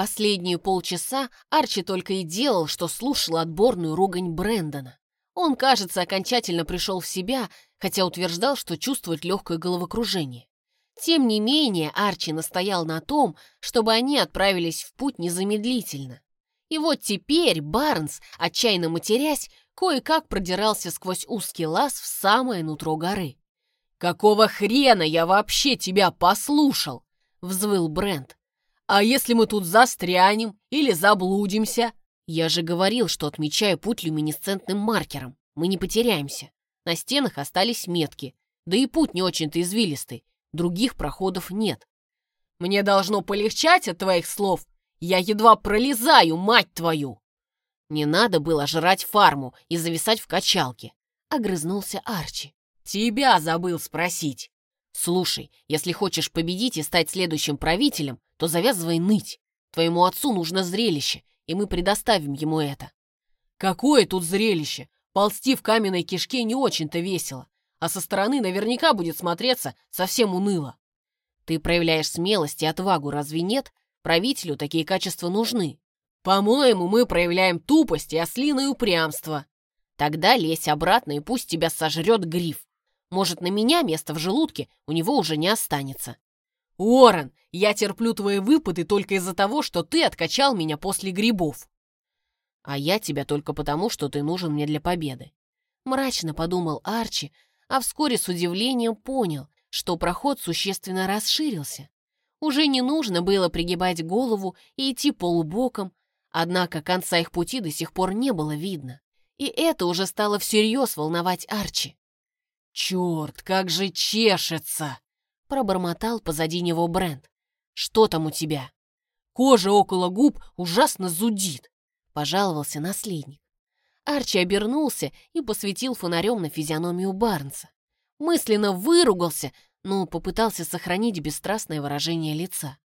Последние полчаса Арчи только и делал, что слушал отборную ругань Брэндона. Он, кажется, окончательно пришел в себя, хотя утверждал, что чувствует легкое головокружение. Тем не менее, Арчи настоял на том, чтобы они отправились в путь незамедлительно. И вот теперь Барнс, отчаянно матерясь, кое-как продирался сквозь узкий лаз в самое нутро горы. «Какого хрена я вообще тебя послушал?» — взвыл Брент. «А если мы тут застрянем или заблудимся?» «Я же говорил, что отмечаю путь люминесцентным маркером. Мы не потеряемся. На стенах остались метки. Да и путь не очень-то извилистый. Других проходов нет. Мне должно полегчать от твоих слов. Я едва пролезаю, мать твою!» «Не надо было жрать фарму и зависать в качалке», — огрызнулся Арчи. «Тебя забыл спросить. Слушай, если хочешь победить и стать следующим правителем, то завязывай ныть. Твоему отцу нужно зрелище, и мы предоставим ему это». «Какое тут зрелище? Ползти в каменной кишке не очень-то весело, а со стороны наверняка будет смотреться совсем уныло. Ты проявляешь смелость и отвагу, разве нет? Правителю такие качества нужны. По-моему, мы проявляем тупость и ослиное упрямство. Тогда лезь обратно и пусть тебя сожрет гриф. Может, на меня место в желудке у него уже не останется. Уоррен, я терплю твои выпады только из-за того, что ты откачал меня после грибов. А я тебя только потому, что ты нужен мне для победы. Мрачно подумал Арчи, а вскоре с удивлением понял, что проход существенно расширился. Уже не нужно было пригибать голову и идти полубоком, однако конца их пути до сих пор не было видно. И это уже стало всерьез волновать Арчи. «Черт, как же чешется!» Пробормотал позади него Брент. «Что там у тебя?» «Кожа около губ ужасно зудит», — пожаловался наследник. Арчи обернулся и посветил фонарем на физиономию Барнса. Мысленно выругался, но попытался сохранить бесстрастное выражение лица.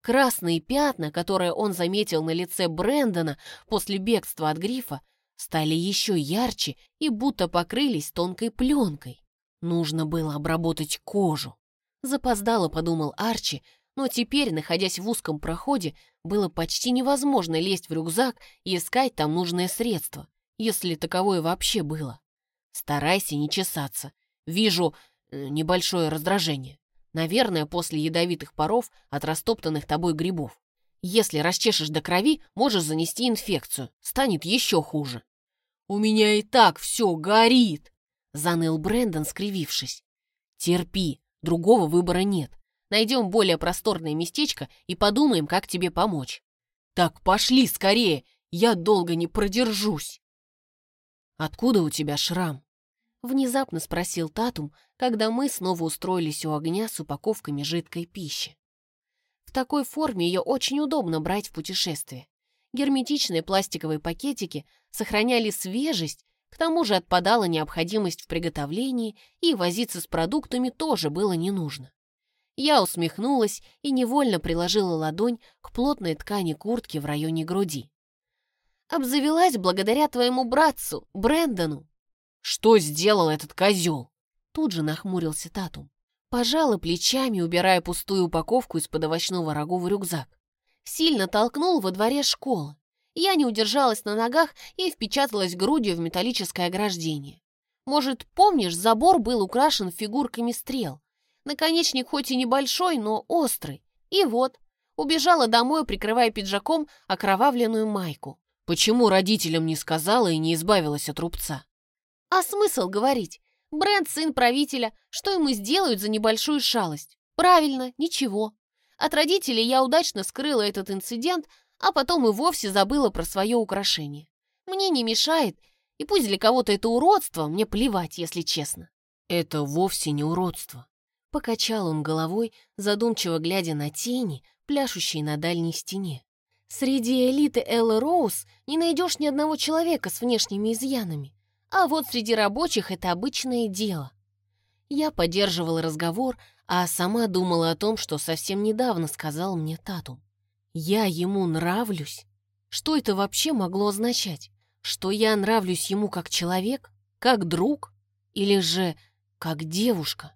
Красные пятна, которые он заметил на лице Брэндона после бегства от грифа, стали еще ярче и будто покрылись тонкой пленкой. Нужно было обработать кожу. Запоздало, подумал Арчи, но теперь, находясь в узком проходе, было почти невозможно лезть в рюкзак и искать там нужное средство, если таковое вообще было. Старайся не чесаться. Вижу э, небольшое раздражение. Наверное, после ядовитых паров от растоптанных тобой грибов. Если расчешешь до крови, можешь занести инфекцию. Станет еще хуже. «У меня и так все горит!» — заныл Брэндон, скривившись. «Терпи, Другого выбора нет. Найдем более просторное местечко и подумаем, как тебе помочь. Так пошли скорее, я долго не продержусь. Откуда у тебя шрам? Внезапно спросил Татум, когда мы снова устроились у огня с упаковками жидкой пищи. В такой форме ее очень удобно брать в путешествие. Герметичные пластиковые пакетики сохраняли свежесть к тому же отпадала необходимость в приготовлении, и возиться с продуктами тоже было не нужно. Я усмехнулась и невольно приложила ладонь к плотной ткани куртки в районе груди. «Обзавелась благодаря твоему братцу, Брэндону». «Что сделал этот козел?» Тут же нахмурился Татум. Пожала плечами, убирая пустую упаковку из-под овощного рагу в рюкзак. Сильно толкнул во дворе школы. Я не удержалась на ногах и впечаталась грудью в металлическое ограждение. Может, помнишь, забор был украшен фигурками стрел. Наконечник хоть и небольшой, но острый. И вот, убежала домой, прикрывая пиджаком окровавленную майку. Почему родителям не сказала и не избавилась от рубца? А смысл говорить? Брент сын правителя, что ему сделают за небольшую шалость? Правильно, ничего. От родителей я удачно скрыла этот инцидент, а потом и вовсе забыла про свое украшение. Мне не мешает, и пусть для кого-то это уродство, мне плевать, если честно. Это вовсе не уродство. Покачал он головой, задумчиво глядя на тени, пляшущие на дальней стене. Среди элиты Эллы Роуз не найдешь ни одного человека с внешними изъянами, а вот среди рабочих это обычное дело. Я поддерживала разговор, а сама думала о том, что совсем недавно сказал мне Татум. Я ему нравлюсь? Что это вообще могло означать? Что я нравлюсь ему как человек? Как друг? Или же как девушка?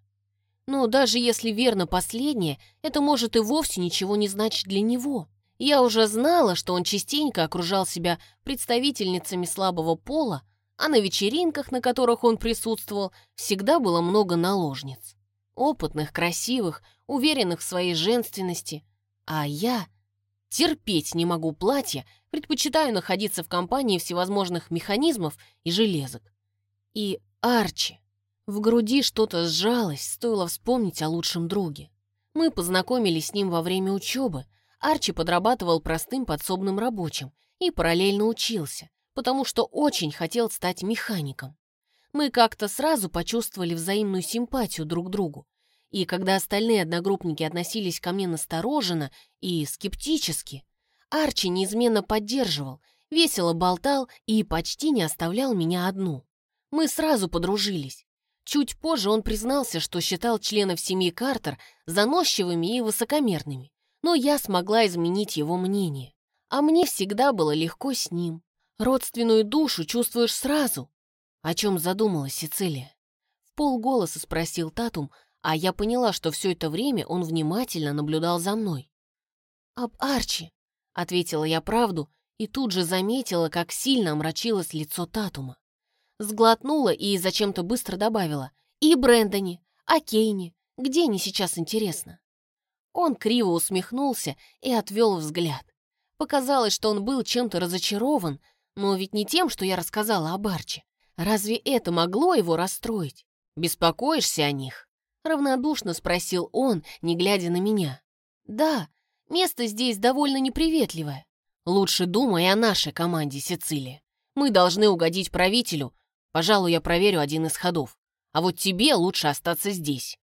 Но даже если верно последнее, это может и вовсе ничего не значить для него. Я уже знала, что он частенько окружал себя представительницами слабого пола, а на вечеринках, на которых он присутствовал, всегда было много наложниц. Опытных, красивых, уверенных в своей женственности. А я терпеть не могу платья, предпочитаю находиться в компании всевозможных механизмов и железок. И Арчи. В груди что-то сжалось, стоило вспомнить о лучшем друге. Мы познакомились с ним во время учебы. Арчи подрабатывал простым подсобным рабочим и параллельно учился, потому что очень хотел стать механиком. Мы как-то сразу почувствовали взаимную симпатию друг к другу. И когда остальные одногруппники относились ко мне настороженно и скептически, Арчи неизменно поддерживал, весело болтал и почти не оставлял меня одну. Мы сразу подружились. Чуть позже он признался, что считал членов семьи Картер заносчивыми и высокомерными, но я смогла изменить его мнение. А мне всегда было легко с ним. Родственную душу чувствуешь сразу. О чем задумалась Сицилия? В полголоса спросил Татум, а я поняла, что все это время он внимательно наблюдал за мной. «Об Арчи», — ответила я правду, и тут же заметила, как сильно омрачилось лицо Татума. Сглотнула и зачем-то быстро добавила. «И Брэндоне, а Кейне, где они сейчас, интересно?» Он криво усмехнулся и отвел взгляд. Показалось, что он был чем-то разочарован, но ведь не тем, что я рассказала об Арчи. Разве это могло его расстроить? Беспокоишься о них? Равнодушно спросил он, не глядя на меня. Да, место здесь довольно неприветливое. Лучше думай о нашей команде, Сицилия. Мы должны угодить правителю. Пожалуй, я проверю один из ходов. А вот тебе лучше остаться здесь.